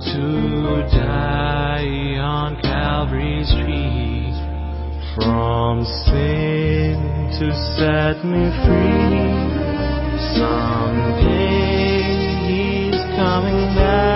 to die on Calvary's tree from sin to set me free. Someday he's coming back.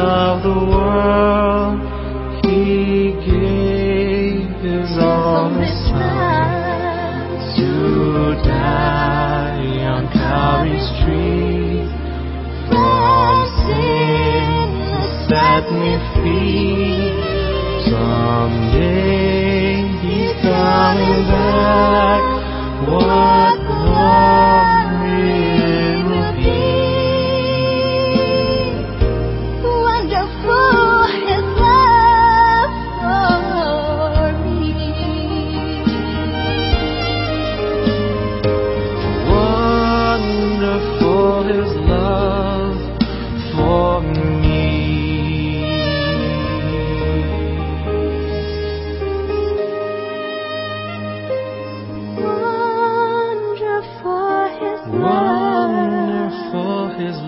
of the world, He gave His only Son to die on Calvary's tree. Sin set me free. Someday He's coming back.